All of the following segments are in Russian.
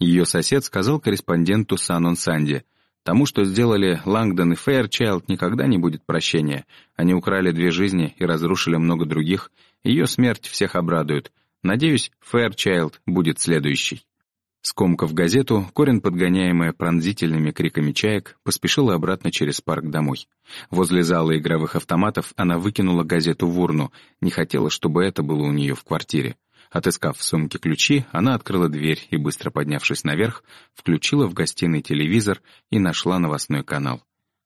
Ее сосед сказал корреспонденту Санон Санди, «Тому, что сделали Лангдон и Фэйрчайлд, никогда не будет прощения. Они украли две жизни и разрушили много других. Ее смерть всех обрадует. Надеюсь, Фэйрчайлд будет следующий». Скомкав газету, Корин, подгоняемая пронзительными криками чаек, поспешила обратно через парк домой. Возле зала игровых автоматов она выкинула газету в урну, не хотела, чтобы это было у нее в квартире. Отыскав в сумке ключи, она открыла дверь и, быстро поднявшись наверх, включила в гостиной телевизор и нашла новостной канал.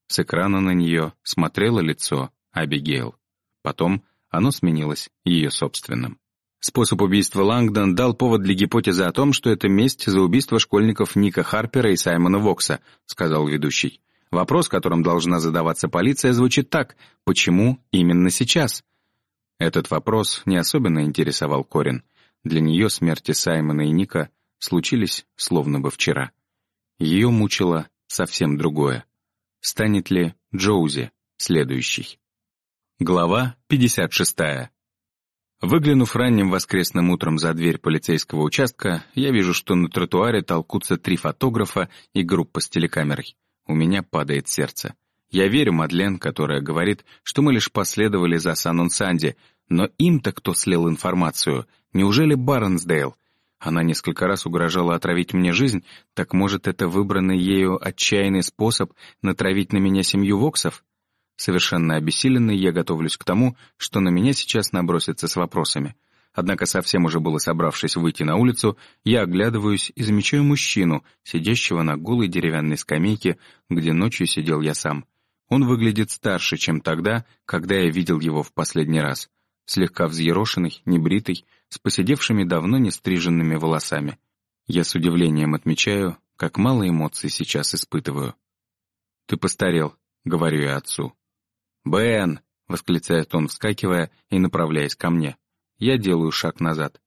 С экрана на нее смотрело лицо Абигейл. Потом оно сменилось ее собственным. Способ убийства Лангдон дал повод для гипотезы о том, что это месть за убийство школьников Ника Харпера и Саймона Вокса, сказал ведущий. Вопрос, которым должна задаваться полиция, звучит так «Почему именно сейчас?» Этот вопрос не особенно интересовал Корин. Для нее смерти Саймона и Ника случились словно бы вчера. Ее мучило совсем другое. Станет ли Джоузи следующий? Глава 56. Выглянув ранним воскресным утром за дверь полицейского участка, я вижу, что на тротуаре толкутся три фотографа и группа с телекамерой. У меня падает сердце. Я верю Мадлен, которая говорит, что мы лишь последовали за Санон Санди, но им-то кто слил информацию? Неужели Барнсдейл? Она несколько раз угрожала отравить мне жизнь, так может, это выбранный ею отчаянный способ натравить на меня семью Воксов? Совершенно обессиленный, я готовлюсь к тому, что на меня сейчас набросятся с вопросами. Однако совсем уже было собравшись выйти на улицу, я оглядываюсь и замечаю мужчину, сидящего на голой деревянной скамейке, где ночью сидел я сам. Он выглядит старше, чем тогда, когда я видел его в последний раз. Слегка взъерошенный, небритый, с посидевшими давно не стриженными волосами. Я с удивлением отмечаю, как мало эмоций сейчас испытываю. «Ты постарел», — говорю я отцу. «Бен!» — восклицает он, вскакивая и направляясь ко мне. Я делаю шаг назад.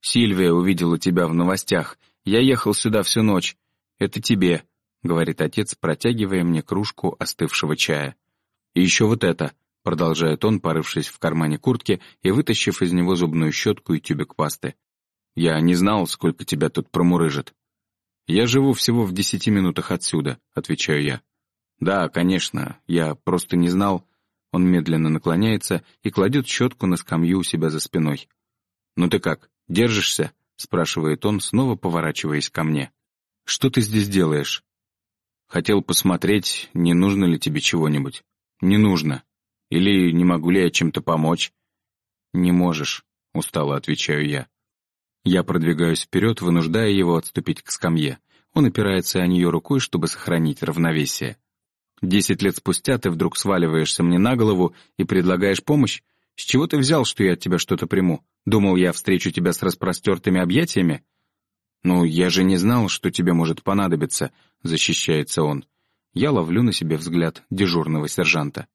«Сильвия увидела тебя в новостях. Я ехал сюда всю ночь. Это тебе», — говорит отец, протягивая мне кружку остывшего чая. «И еще вот это», — продолжает он, порывшись в кармане куртки и вытащив из него зубную щетку и тюбик пасты. «Я не знал, сколько тебя тут промурыжит». «Я живу всего в десяти минутах отсюда», — отвечаю я. «Да, конечно, я просто не знал...» Он медленно наклоняется и кладет щетку на скамью у себя за спиной. «Ну ты как, держишься?» — спрашивает он, снова поворачиваясь ко мне. «Что ты здесь делаешь?» «Хотел посмотреть, не нужно ли тебе чего-нибудь». «Не нужно. Или не могу ли я чем-то помочь?» «Не можешь», — устало отвечаю я. Я продвигаюсь вперед, вынуждая его отступить к скамье. Он опирается о нее рукой, чтобы сохранить равновесие. Десять лет спустя ты вдруг сваливаешься мне на голову и предлагаешь помощь? С чего ты взял, что я от тебя что-то приму? Думал, я встречу тебя с распростертыми объятиями? Ну, я же не знал, что тебе может понадобиться, защищается он. Я ловлю на себе взгляд дежурного сержанта.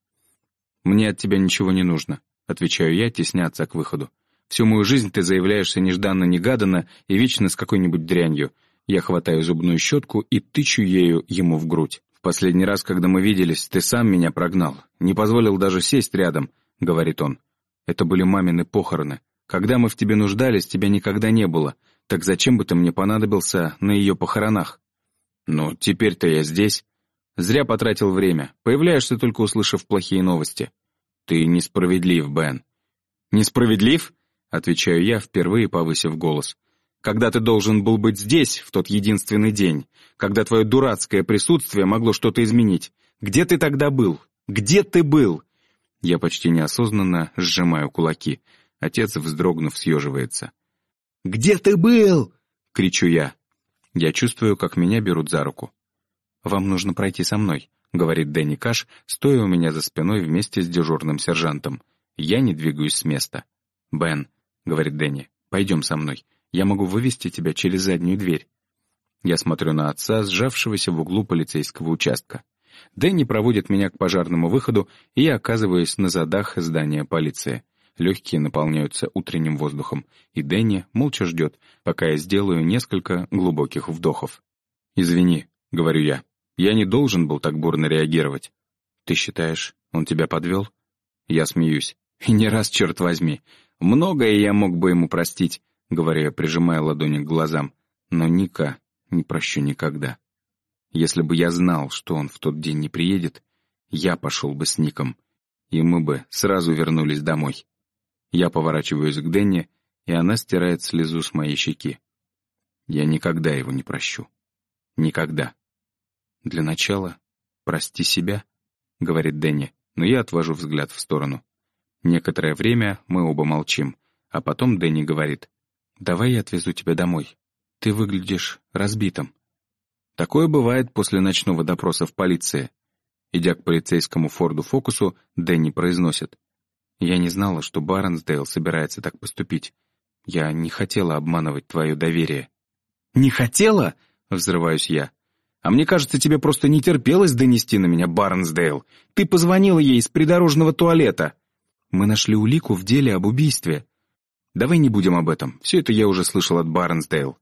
«Мне от тебя ничего не нужно», — отвечаю я, тесняться к выходу. «Всю мою жизнь ты заявляешься нежданно-негаданно и вечно с какой-нибудь дрянью. Я хватаю зубную щетку и тычу ею ему в грудь. «Последний раз, когда мы виделись, ты сам меня прогнал. Не позволил даже сесть рядом», — говорит он. «Это были мамины похороны. Когда мы в тебе нуждались, тебя никогда не было. Так зачем бы ты мне понадобился на ее похоронах?» «Ну, теперь-то я здесь. Зря потратил время. Появляешься, только услышав плохие новости. Ты несправедлив, Бен». «Несправедлив?» — отвечаю я, впервые повысив голос когда ты должен был быть здесь в тот единственный день, когда твое дурацкое присутствие могло что-то изменить. Где ты тогда был? Где ты был?» Я почти неосознанно сжимаю кулаки. Отец, вздрогнув, съеживается. «Где ты был?» — кричу я. Я чувствую, как меня берут за руку. «Вам нужно пройти со мной», — говорит Дэнни Каш, стоя у меня за спиной вместе с дежурным сержантом. Я не двигаюсь с места. «Бен», — говорит Дэнни, — «пойдем со мной. Я могу вывести тебя через заднюю дверь». Я смотрю на отца, сжавшегося в углу полицейского участка. Дэнни проводит меня к пожарному выходу, и я оказываюсь на задах здания полиции. Легкие наполняются утренним воздухом, и Дэнни молча ждет, пока я сделаю несколько глубоких вдохов. «Извини», — говорю я, — «я не должен был так бурно реагировать». «Ты считаешь, он тебя подвел?» Я смеюсь. «И не раз, черт возьми. Многое я мог бы ему простить, — говорю я, прижимая ладони к глазам. «Но Ника... Не прощу никогда. Если бы я знал, что он в тот день не приедет, я пошел бы с Ником, и мы бы сразу вернулись домой. Я поворачиваюсь к Дэнни, и она стирает слезу с моей щеки. Я никогда его не прощу. Никогда. Для начала прости себя, — говорит Дэнни, но я отвожу взгляд в сторону. Некоторое время мы оба молчим, а потом Дэнни говорит, «Давай я отвезу тебя домой. Ты выглядишь разбитым». Такое бывает после ночного допроса в полиции. Идя к полицейскому Форду Фокусу, Дэнни произносит, «Я не знала, что Барнсдейл собирается так поступить. Я не хотела обманывать твое доверие». «Не хотела?» — взрываюсь я. «А мне кажется, тебе просто не терпелось донести на меня Барнсдейл. Ты позвонила ей из придорожного туалета». «Мы нашли улику в деле об убийстве». «Давай не будем об этом. Все это я уже слышал от Барнсдейл».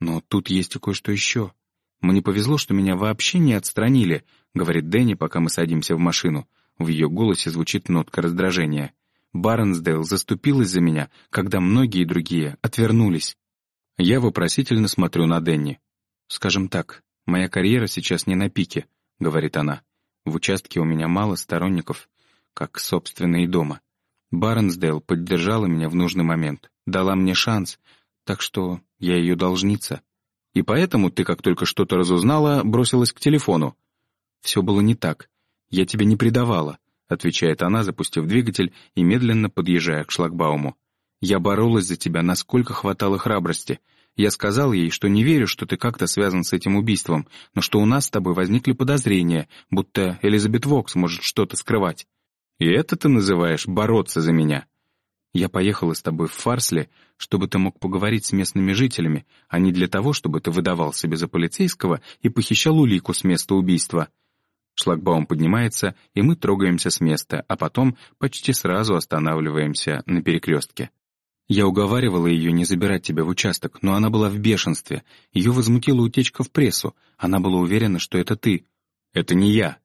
«Но тут есть и кое-что еще. Мне повезло, что меня вообще не отстранили», — говорит Дэнни, пока мы садимся в машину. В ее голосе звучит нотка раздражения. Барнсдейл заступилась за меня, когда многие другие отвернулись. Я вопросительно смотрю на Денни. «Скажем так, моя карьера сейчас не на пике», — говорит она. «В участке у меня мало сторонников, как, собственно, и дома. Барнсдейл поддержала меня в нужный момент, дала мне шанс, так что я ее должница. И поэтому ты, как только что-то разузнала, бросилась к телефону. Все было не так. Я тебя не предавала», — отвечает она, запустив двигатель и медленно подъезжая к шлагбауму. Я боролась за тебя, насколько хватало храбрости. Я сказал ей, что не верю, что ты как-то связан с этим убийством, но что у нас с тобой возникли подозрения, будто Элизабет Вокс может что-то скрывать. И это ты называешь бороться за меня? Я поехала с тобой в Фарсли, чтобы ты мог поговорить с местными жителями, а не для того, чтобы ты выдавал себе за полицейского и похищал улику с места убийства. Шлагбаум поднимается, и мы трогаемся с места, а потом почти сразу останавливаемся на перекрестке. Я уговаривала ее не забирать тебя в участок, но она была в бешенстве. Ее возмутила утечка в прессу. Она была уверена, что это ты. Это не я.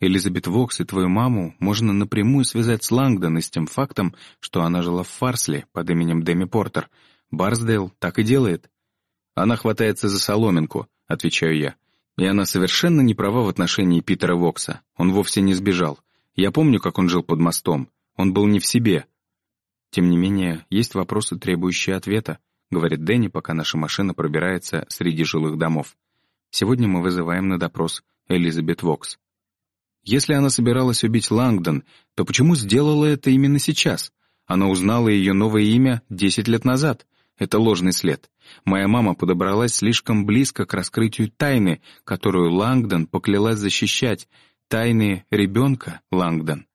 Элизабет Вокс и твою маму можно напрямую связать с Лангдон и с тем фактом, что она жила в Фарсли под именем Дэми Портер. Барсдейл так и делает. Она хватается за соломинку, отвечаю я. И она совершенно не права в отношении Питера Вокса. Он вовсе не сбежал. Я помню, как он жил под мостом. Он был не в себе. «Тем не менее, есть вопросы, требующие ответа», говорит Дэнни, пока наша машина пробирается среди жилых домов. «Сегодня мы вызываем на допрос Элизабет Вокс». Если она собиралась убить Лангдон, то почему сделала это именно сейчас? Она узнала ее новое имя десять лет назад. Это ложный след. Моя мама подобралась слишком близко к раскрытию тайны, которую Лангдон поклялась защищать, тайны ребенка Лангдон.